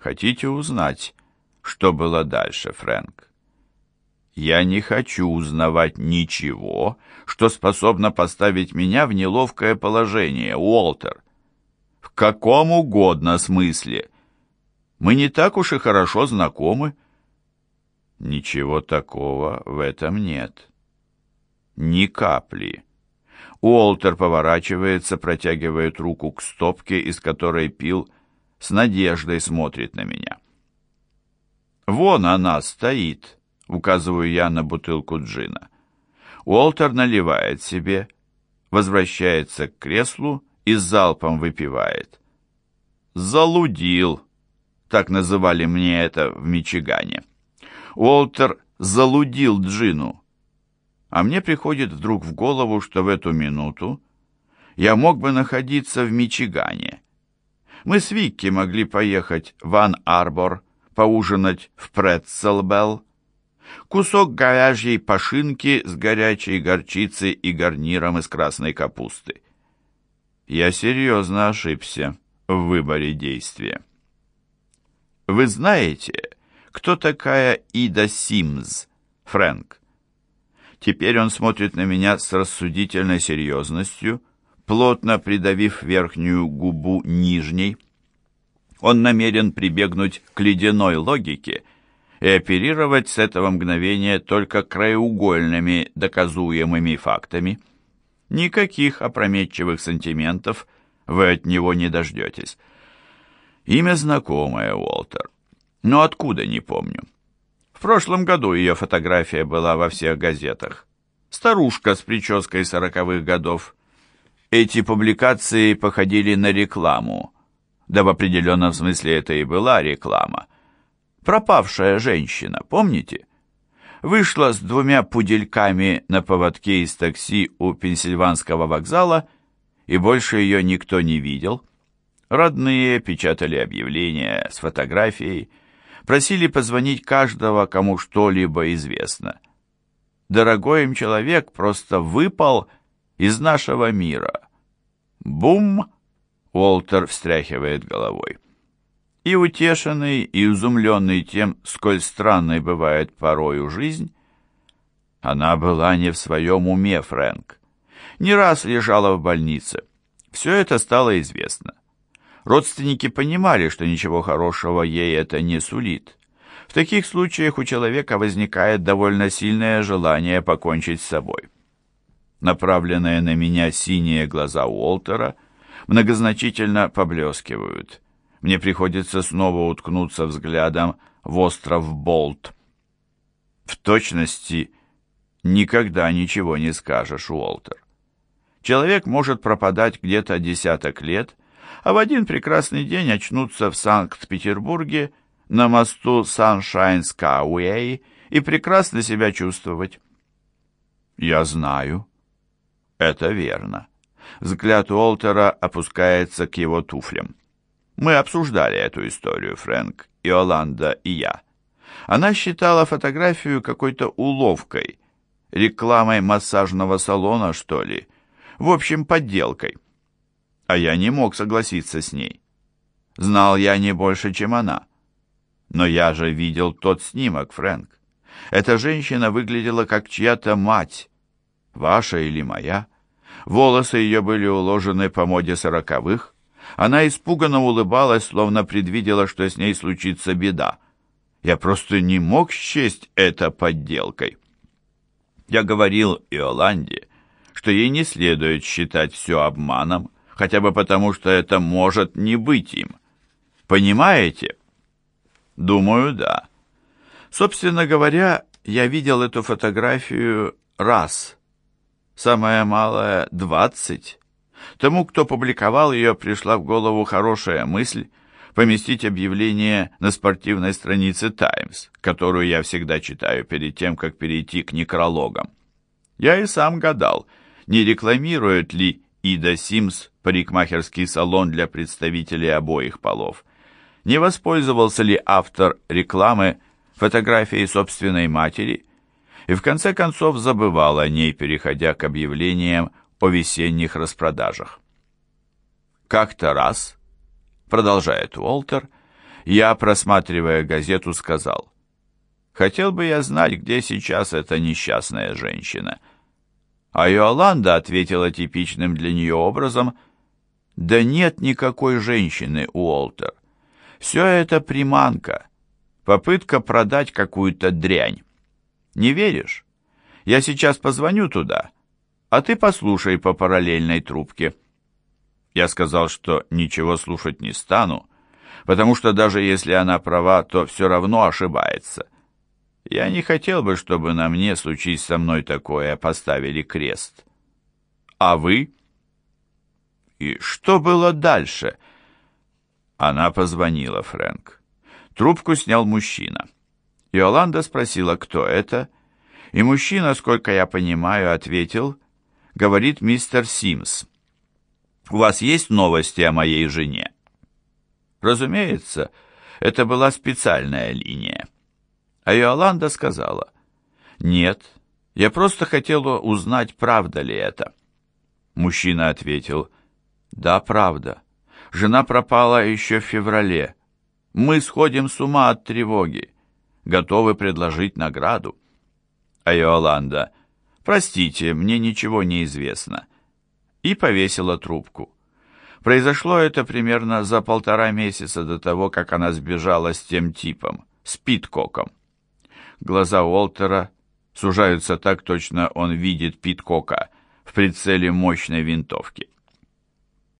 Хотите узнать, что было дальше, Фрэнк? Я не хочу узнавать ничего, что способно поставить меня в неловкое положение, Уолтер. В каком угодно смысле. Мы не так уж и хорошо знакомы. Ничего такого в этом нет. Ни капли. Уолтер поворачивается, протягивает руку к стопке, из которой пил, с надеждой смотрит на меня. «Вон она стоит», — указываю я на бутылку джина. Уолтер наливает себе, возвращается к креслу и залпом выпивает. «Залудил», — так называли мне это в Мичигане. Уолтер залудил Джину. А мне приходит вдруг в голову, что в эту минуту я мог бы находиться в Мичигане. Мы с Викки могли поехать в Ан-Арбор, поужинать в Претцелбелл, кусок говяжьей пашинки с горячей горчицей и гарниром из красной капусты. Я серьезно ошибся в выборе действия. Вы знаете, кто такая Ида Симз, Фрэнк? Теперь он смотрит на меня с рассудительной серьезностью, плотно придавив верхнюю губу нижней. Он намерен прибегнуть к ледяной логике и оперировать с этого мгновения только краеугольными доказуемыми фактами. Никаких опрометчивых сантиментов вы от него не дождетесь. Имя знакомое, Уолтер. Но откуда, не помню. В прошлом году ее фотография была во всех газетах. Старушка с прической сороковых годов. Эти публикации походили на рекламу. Да в определенном смысле это и была реклама. Пропавшая женщина, помните? Вышла с двумя пудельками на поводке из такси у Пенсильванского вокзала, и больше ее никто не видел. Родные печатали объявления с фотографией, просили позвонить каждого, кому что-либо известно. Дорогой им человек просто выпал из нашего мира. Бум! Уолтер встряхивает головой. И утешенный, и изумленный тем, сколь странной бывает порою жизнь, она была не в своем уме, Фрэнк. Не раз лежала в больнице. Все это стало известно. Родственники понимали, что ничего хорошего ей это не сулит. В таких случаях у человека возникает довольно сильное желание покончить с собой. Направленные на меня синие глаза Уолтера многозначительно поблескивают. Мне приходится снова уткнуться взглядом в остров Болт. В точности никогда ничего не скажешь, Уолтер. Человек может пропадать где-то десяток лет, а в один прекрасный день очнуться в Санкт-Петербурге на мосту Саншайн-Скауэй и прекрасно себя чувствовать. Я знаю. Это верно. Взгляд Уолтера опускается к его туфлям. Мы обсуждали эту историю, Фрэнк, Иоланда и я. Она считала фотографию какой-то уловкой, рекламой массажного салона, что ли, в общем, подделкой а я не мог согласиться с ней. Знал я не больше, чем она. Но я же видел тот снимок, Фрэнк. Эта женщина выглядела как чья-то мать, ваша или моя. Волосы ее были уложены по моде сороковых. Она испуганно улыбалась, словно предвидела, что с ней случится беда. Я просто не мог счесть это подделкой. Я говорил Иоланде, что ей не следует считать все обманом, хотя бы потому, что это может не быть им. Понимаете? Думаю, да. Собственно говоря, я видел эту фотографию раз. Самое малое — двадцать. Тому, кто публиковал ее, пришла в голову хорошая мысль поместить объявление на спортивной странице «Таймс», которую я всегда читаю перед тем, как перейти к некрологам. Я и сам гадал, не рекламирует ли Ида Симс парикмахерский салон для представителей обоих полов. Не воспользовался ли автор рекламы фотографией собственной матери и в конце концов забывал о ней, переходя к объявлениям о весенних распродажах. Как-то раз, продолжает Уолтер, Я, просматривая газету, сказал, «Хотел бы я знать, где сейчас эта несчастная женщина». А Иоланда ответила типичным для нее образом, «Да нет никакой женщины, Уолтер. Все это приманка, попытка продать какую-то дрянь. Не веришь? Я сейчас позвоню туда, а ты послушай по параллельной трубке». Я сказал, что ничего слушать не стану, потому что даже если она права, то все равно ошибается. Я не хотел бы, чтобы на мне, случись со мной такое, поставили крест. А вы? И что было дальше? Она позвонила, Фрэнк. Трубку снял мужчина. Иоланда спросила, кто это, и мужчина, сколько я понимаю, ответил, говорит мистер Симс. «У вас есть новости о моей жене?» Разумеется, это была специальная линия. А Иоланда сказала, «Нет, я просто хотела узнать, правда ли это». Мужчина ответил, «Да, правда. Жена пропала еще в феврале. Мы сходим с ума от тревоги. Готовы предложить награду». А Иоланда, «Простите, мне ничего не известно». И повесила трубку. Произошло это примерно за полтора месяца до того, как она сбежала с тем типом, с Питкоком. Глаза Уолтера сужаются так точно, он видит Питкока в прицеле мощной винтовки.